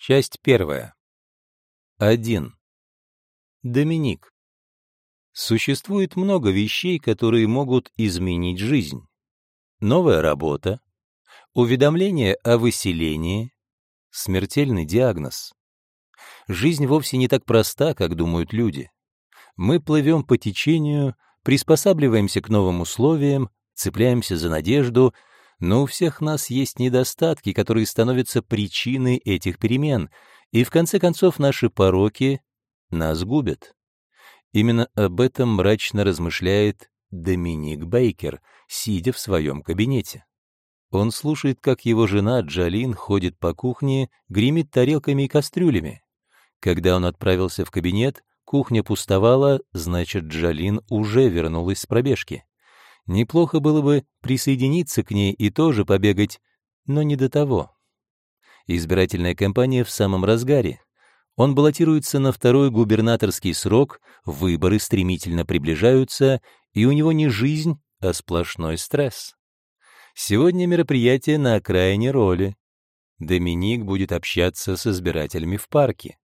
Часть первая. 1. Доминик. Существует много вещей, которые могут изменить жизнь. Новая работа, уведомление о выселении, смертельный диагноз. Жизнь вовсе не так проста, как думают люди. Мы плывем по течению, приспосабливаемся к новым условиям, цепляемся за надежду, но у всех нас есть недостатки, которые становятся причиной этих перемен, и в конце концов наши пороки нас губят. Именно об этом мрачно размышляет Доминик Бейкер, сидя в своем кабинете. Он слушает, как его жена Джалин ходит по кухне, гремит тарелками и кастрюлями. Когда он отправился в кабинет, кухня пустовала, значит, Джалин уже вернулась с пробежки. Неплохо было бы присоединиться к ней и тоже побегать, но не до того. Избирательная кампания в самом разгаре. Он баллотируется на второй губернаторский срок, выборы стремительно приближаются, и у него не жизнь, а сплошной стресс. Сегодня мероприятие на окраине роли. Доминик будет общаться с избирателями в парке.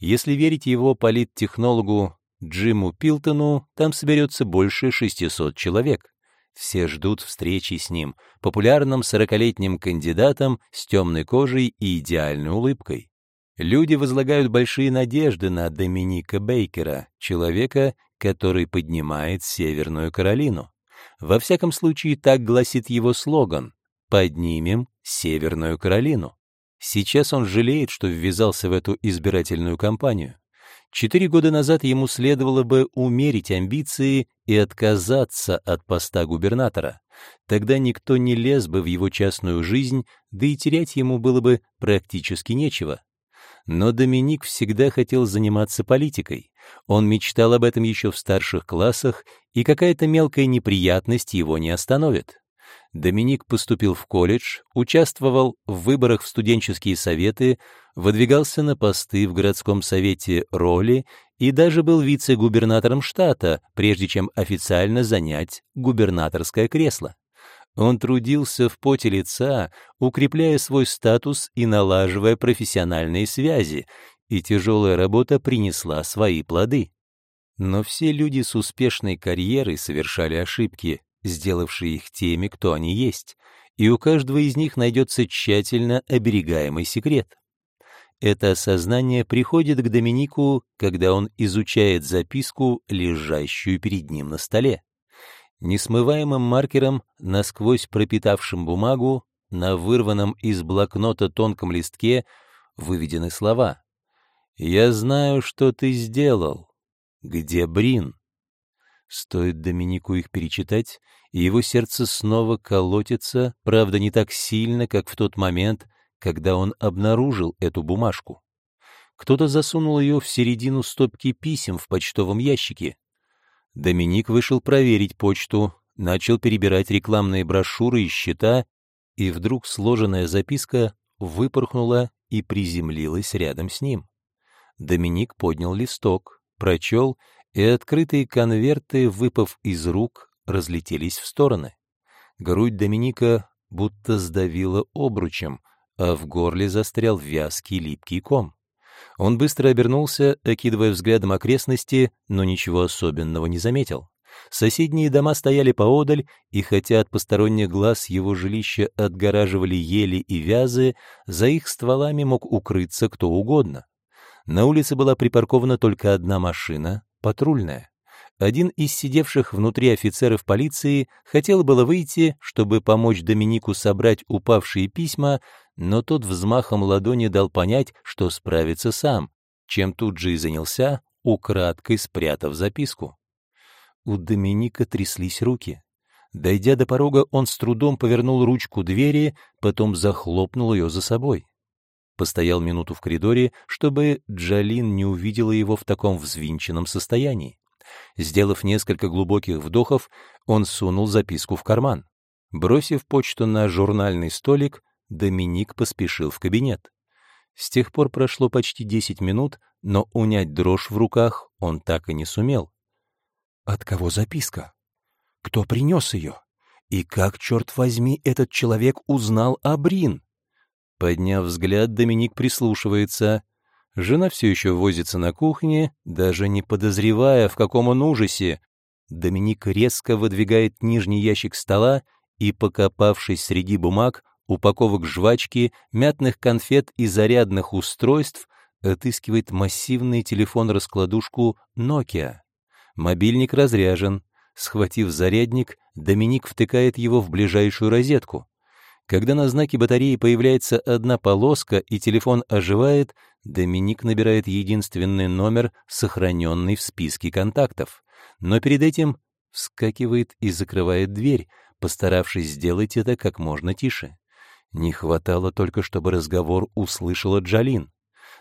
Если верить его политтехнологу Джиму Пилтону, там соберется больше 600 человек. Все ждут встречи с ним, популярным сорокалетним кандидатом с темной кожей и идеальной улыбкой. Люди возлагают большие надежды на Доминика Бейкера, человека, который поднимает Северную Каролину. Во всяком случае, так гласит его слоган «Поднимем Северную Каролину». Сейчас он жалеет, что ввязался в эту избирательную кампанию. Четыре года назад ему следовало бы умерить амбиции и отказаться от поста губернатора. Тогда никто не лез бы в его частную жизнь, да и терять ему было бы практически нечего. Но Доминик всегда хотел заниматься политикой. Он мечтал об этом еще в старших классах, и какая-то мелкая неприятность его не остановит. Доминик поступил в колледж, участвовал в выборах в студенческие советы, выдвигался на посты в городском совете роли и даже был вице-губернатором штата, прежде чем официально занять губернаторское кресло. Он трудился в поте лица, укрепляя свой статус и налаживая профессиональные связи, и тяжелая работа принесла свои плоды. Но все люди с успешной карьерой совершали ошибки, сделавшие их теми, кто они есть, и у каждого из них найдется тщательно оберегаемый секрет. Это осознание приходит к Доминику, когда он изучает записку, лежащую перед ним на столе. Несмываемым маркером, насквозь пропитавшим бумагу, на вырванном из блокнота тонком листке выведены слова «Я знаю, что ты сделал. Где Брин?» Стоит Доминику их перечитать, и его сердце снова колотится, правда, не так сильно, как в тот момент, когда он обнаружил эту бумажку. Кто-то засунул ее в середину стопки писем в почтовом ящике. Доминик вышел проверить почту, начал перебирать рекламные брошюры и счета, и вдруг сложенная записка выпорхнула и приземлилась рядом с ним. Доминик поднял листок, прочел и открытые конверты, выпав из рук, разлетелись в стороны. Грудь Доминика будто сдавила обручем, а в горле застрял вязкий липкий ком. Он быстро обернулся, окидывая взглядом окрестности, но ничего особенного не заметил. Соседние дома стояли поодаль, и хотя от посторонних глаз его жилища отгораживали ели и вязы, за их стволами мог укрыться кто угодно. На улице была припаркована только одна машина, патрульная. Один из сидевших внутри офицеров полиции хотел было выйти, чтобы помочь Доминику собрать упавшие письма, но тот взмахом ладони дал понять, что справится сам, чем тут же и занялся, украдкой спрятав записку. У Доминика тряслись руки. Дойдя до порога, он с трудом повернул ручку двери, потом захлопнул ее за собой. Постоял минуту в коридоре, чтобы Джалин не увидела его в таком взвинченном состоянии. Сделав несколько глубоких вдохов, он сунул записку в карман. Бросив почту на журнальный столик, Доминик поспешил в кабинет. С тех пор прошло почти десять минут, но унять дрожь в руках он так и не сумел. От кого записка? Кто принес ее? И как, черт возьми, этот человек узнал о Брин? Подняв взгляд, Доминик прислушивается. Жена все еще возится на кухне, даже не подозревая, в каком он ужасе. Доминик резко выдвигает нижний ящик стола и, покопавшись среди бумаг, упаковок жвачки, мятных конфет и зарядных устройств, отыскивает массивный телефон-раскладушку Nokia. Мобильник разряжен. Схватив зарядник, Доминик втыкает его в ближайшую розетку. Когда на знаке батареи появляется одна полоска и телефон оживает, Доминик набирает единственный номер, сохраненный в списке контактов. Но перед этим вскакивает и закрывает дверь, постаравшись сделать это как можно тише. Не хватало только, чтобы разговор услышала Джалин.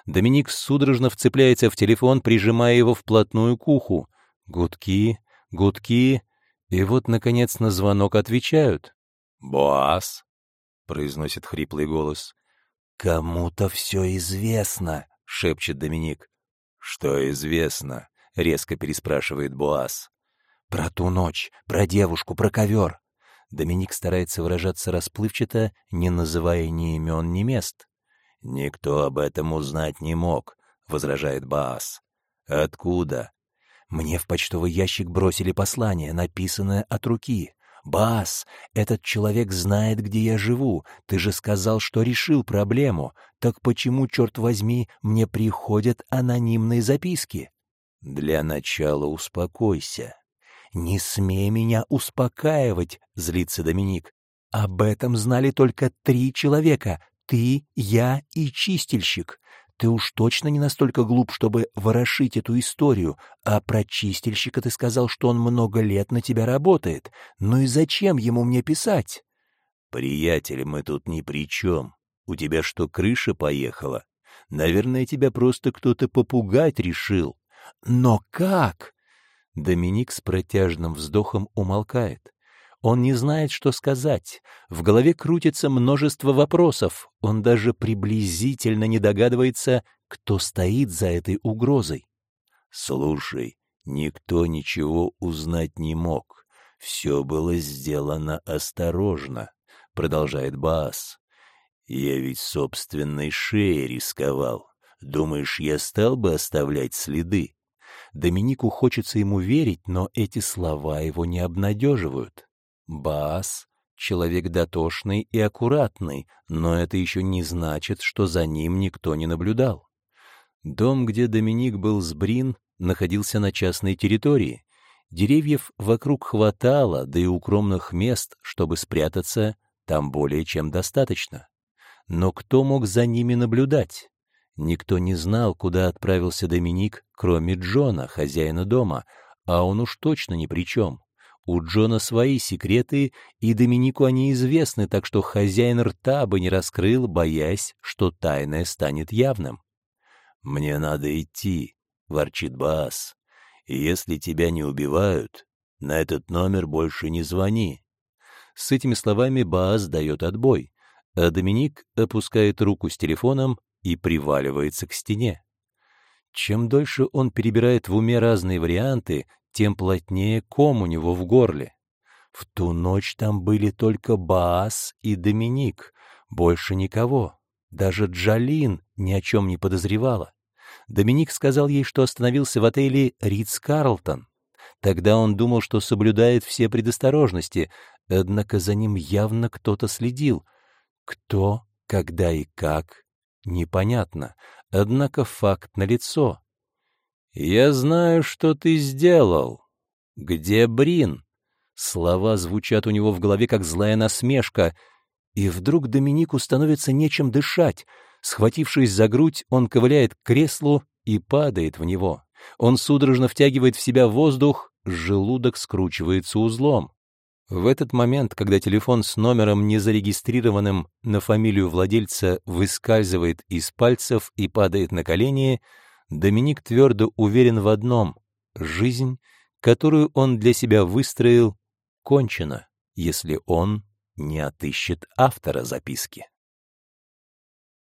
Доминик судорожно вцепляется в телефон, прижимая его вплотную к уху. Гудки, гудки, и вот, наконец, на звонок отвечают. «Боас», — произносит хриплый голос. «Кому-то все известно», — шепчет Доминик. «Что известно?» — резко переспрашивает Боас. «Про ту ночь, про девушку, про ковер». Доминик старается выражаться расплывчато, не называя ни имен, ни мест. «Никто об этом узнать не мог», — возражает Баас. «Откуда?» «Мне в почтовый ящик бросили послание, написанное от руки. Баас, этот человек знает, где я живу. Ты же сказал, что решил проблему. Так почему, черт возьми, мне приходят анонимные записки?» «Для начала успокойся». «Не смей меня успокаивать», — злится Доминик. «Об этом знали только три человека ты, я и чистильщик. Ты уж точно не настолько глуп, чтобы ворошить эту историю, а про чистильщика ты сказал, что он много лет на тебя работает. Ну и зачем ему мне писать? Приятель, мы тут ни при чем. У тебя что, крыша поехала? Наверное, тебя просто кто-то попугать решил. Но как? Доминик с протяжным вздохом умолкает. Он не знает, что сказать. В голове крутится множество вопросов. Он даже приблизительно не догадывается, кто стоит за этой угрозой. «Слушай, никто ничего узнать не мог. Все было сделано осторожно», — продолжает Баас. «Я ведь собственной шеей рисковал. Думаешь, я стал бы оставлять следы?» Доминику хочется ему верить, но эти слова его не обнадеживают. Баас — человек дотошный и аккуратный, но это еще не значит, что за ним никто не наблюдал. Дом, где Доминик был сбрин, находился на частной территории. Деревьев вокруг хватало, да и укромных мест, чтобы спрятаться, там более чем достаточно. Но кто мог за ними наблюдать? Никто не знал, куда отправился Доминик, кроме Джона, хозяина дома, а он уж точно ни при чем. У Джона свои секреты, и Доминику они известны, так что хозяин рта бы не раскрыл, боясь, что тайное станет явным. «Мне надо идти», — ворчит Баас. «Если тебя не убивают, на этот номер больше не звони». С этими словами Баас дает отбой, а Доминик опускает руку с телефоном и приваливается к стене. Чем дольше он перебирает в уме разные варианты, тем плотнее ком у него в горле. В ту ночь там были только Баас и Доминик, больше никого. Даже Джалин ни о чем не подозревала. Доминик сказал ей, что остановился в отеле «Ридс Карлтон». Тогда он думал, что соблюдает все предосторожности, однако за ним явно кто-то следил. Кто, когда и как, непонятно, однако факт налицо. «Я знаю, что ты сделал. Где Брин?» Слова звучат у него в голове, как злая насмешка. И вдруг Доминику становится нечем дышать. Схватившись за грудь, он ковыляет к креслу и падает в него. Он судорожно втягивает в себя воздух, желудок скручивается узлом. В этот момент, когда телефон с номером, незарегистрированным на фамилию владельца, выскальзывает из пальцев и падает на колени, Доминик твердо уверен в одном — жизнь, которую он для себя выстроил, кончена, если он не отыщет автора записки.